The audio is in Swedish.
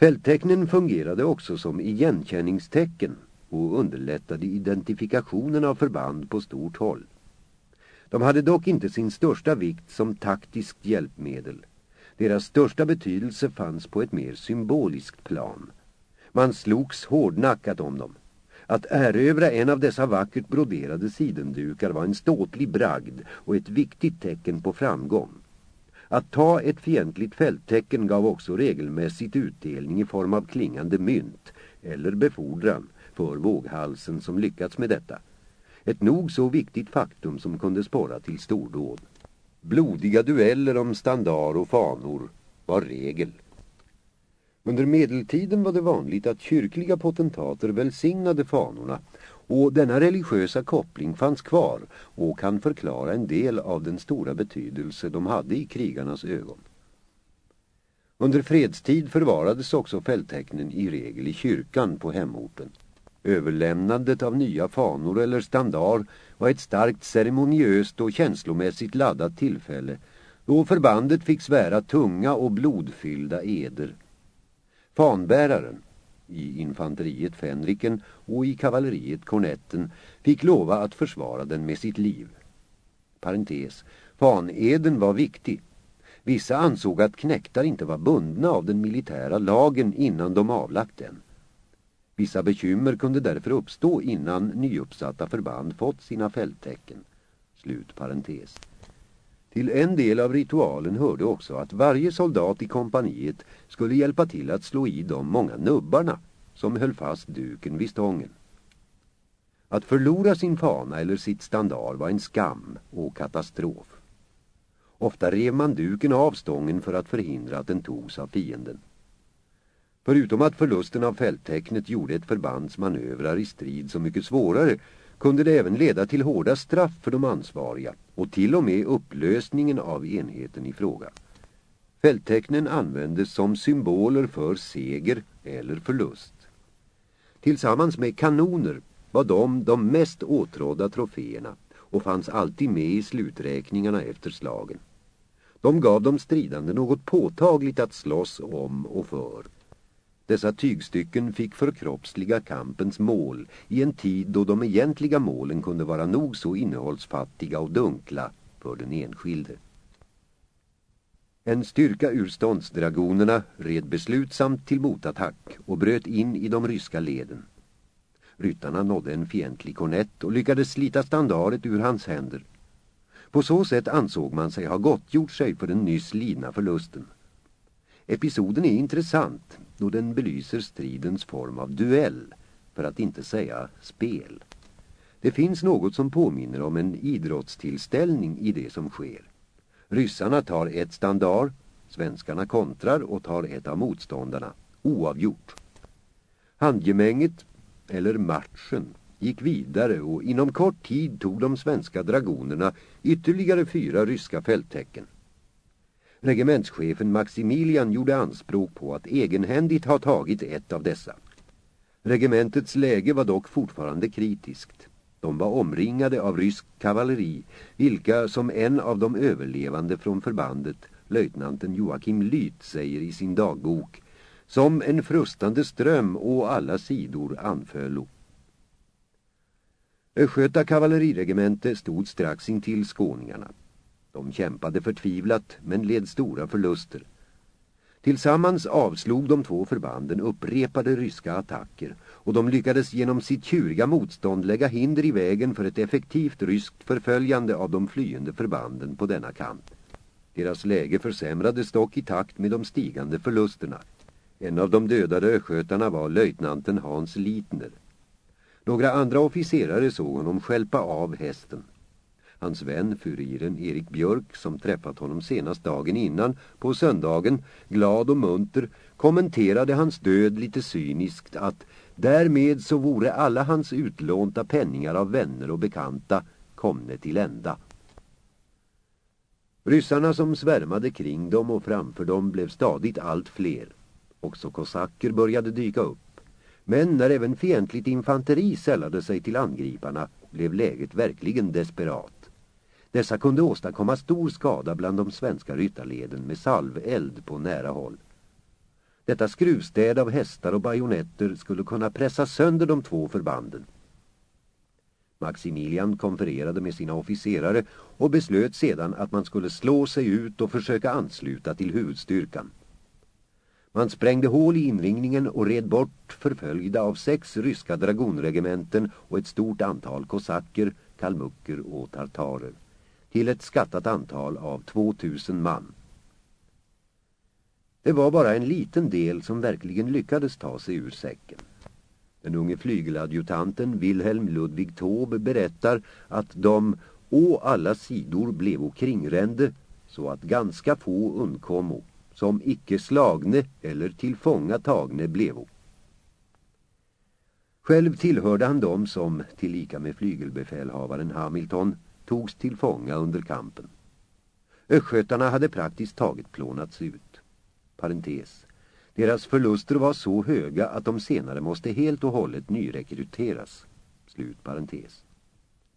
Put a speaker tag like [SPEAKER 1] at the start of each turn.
[SPEAKER 1] Fälttecknen fungerade också som igenkänningstecken och underlättade identifikationen av förband på stort håll. De hade dock inte sin största vikt som taktiskt hjälpmedel. Deras största betydelse fanns på ett mer symboliskt plan. Man slogs hårdnackat om dem. Att erövra en av dessa vackert broderade sidendukar var en ståtlig bragd och ett viktigt tecken på framgång. Att ta ett fientligt fälttecken gav också regelmässigt utdelning i form av klingande mynt eller befordran för våghalsen som lyckats med detta. Ett nog så viktigt faktum som kunde spåra till stordåd. Blodiga dueller om standar och fanor var regel. Under medeltiden var det vanligt att kyrkliga potentater välsignade fanorna och denna religiösa koppling fanns kvar och kan förklara en del av den stora betydelse de hade i krigarnas ögon. Under fredstid förvarades också fälttecknen i regel i kyrkan på hemorten. Överlämnandet av nya fanor eller standar var ett starkt ceremoniöst och känslomässigt laddat tillfälle då förbandet fick svära tunga och blodfyllda eder. Fanbäraren, i infanteriet Fänriken och i kavalleriet Kornetten, fick lova att försvara den med sitt liv. Parentes, faneden var viktig. Vissa ansåg att knäktar inte var bundna av den militära lagen innan de avlagt den. Vissa bekymmer kunde därför uppstå innan nyuppsatta förband fått sina fälttecken. Slut parentes. Till en del av ritualen hörde också att varje soldat i kompaniet skulle hjälpa till att slå i de många nubbarna som höll fast duken vid stången. Att förlora sin fana eller sitt standard var en skam och katastrof. Ofta rev man duken av stången för att förhindra att den togs av fienden. Förutom att förlusten av fälttecknet gjorde ett förbands manövrar i strid så mycket svårare kunde det även leda till hårda straff för de ansvariga och till och med upplösningen av enheten i fråga. Fälttecknen användes som symboler för seger eller förlust. Tillsammans med kanoner var de de mest åtrådda troféerna och fanns alltid med i sluträkningarna efter slagen. De gav de stridande något påtagligt att slåss om och för. Dessa tygstycken fick förkroppsliga kampens mål i en tid då de egentliga målen kunde vara nog så innehållsfattiga och dunkla för den enskilde. En styrka ur ståndsdragonerna red beslutsamt till motattack och bröt in i de ryska leden. Ryttarna nådde en fientlig kornett och lyckades slita standaret ur hans händer. På så sätt ansåg man sig ha gottgjort sig för den nyss lidna förlusten. Episoden är intressant då den belyser stridens form av duell, för att inte säga spel. Det finns något som påminner om en idrottstillställning i det som sker. Ryssarna tar ett standard, svenskarna kontrar och tar ett av motståndarna, oavgjort. Handgemänget, eller matchen, gick vidare och inom kort tid tog de svenska dragonerna ytterligare fyra ryska fälttecken. Regementschefen Maximilian gjorde anspråk på att egenhändigt ha tagit ett av dessa. Regementets läge var dock fortfarande kritiskt. De var omringade av rysk kavalleri, vilka som en av de överlevande från förbandet, löjtnanten Joakim Lyt, säger i sin dagbok, som en frustande ström å alla sidor anföllo. Östgöta kavalleriregemente stod strax intill skåningarna. De kämpade förtvivlat men led stora förluster. Tillsammans avslog de två förbanden upprepade ryska attacker och de lyckades genom sitt tjuriga motstånd lägga hinder i vägen för ett effektivt ryskt förföljande av de flyende förbanden på denna kant. Deras läge försämrades dock i takt med de stigande förlusterna. En av de dödade öskötarna var löjtnanten Hans Litner. Några andra officerare såg honom skälpa av hästen. Hans vän, furiren Erik Björk, som träffat honom senast dagen innan, på söndagen, glad och munter, kommenterade hans död lite cyniskt att därmed så vore alla hans utlånta penningar av vänner och bekanta komne till ända. Ryssarna som svärmade kring dem och framför dem blev stadigt allt fler. Också kosacker började dyka upp. Men när även fientligt infanteri sällade sig till angriparna blev läget verkligen desperat. Dessa kunde åstadkomma stor skada bland de svenska ryttarleden med salveld på nära håll. Detta skruvstäd av hästar och bajonetter skulle kunna pressa sönder de två förbanden. Maximilian konfererade med sina officerare och beslöt sedan att man skulle slå sig ut och försöka ansluta till huvudstyrkan. Man sprängde hål i inringningen och red bort förföljda av sex ryska dragonregementen och ett stort antal kosacker, kalmucker och tartarer till ett skattat antal av 2000 man. Det var bara en liten del som verkligen lyckades ta sig ur säcken. Den unge flygeladjutanten Wilhelm Ludwig Taube berättar att de å alla sidor blev kringrände så att ganska få undkommo, som icke slagne eller tillfångatagne blevo. Själv tillhörde han dem som, tillika med flygelbefälhavaren Hamilton, togs till fånga under kampen. Östgötarna hade praktiskt taget plånats ut. Parentes. Deras förluster var så höga att de senare måste helt och hållet nyrekryteras. Slut parentes.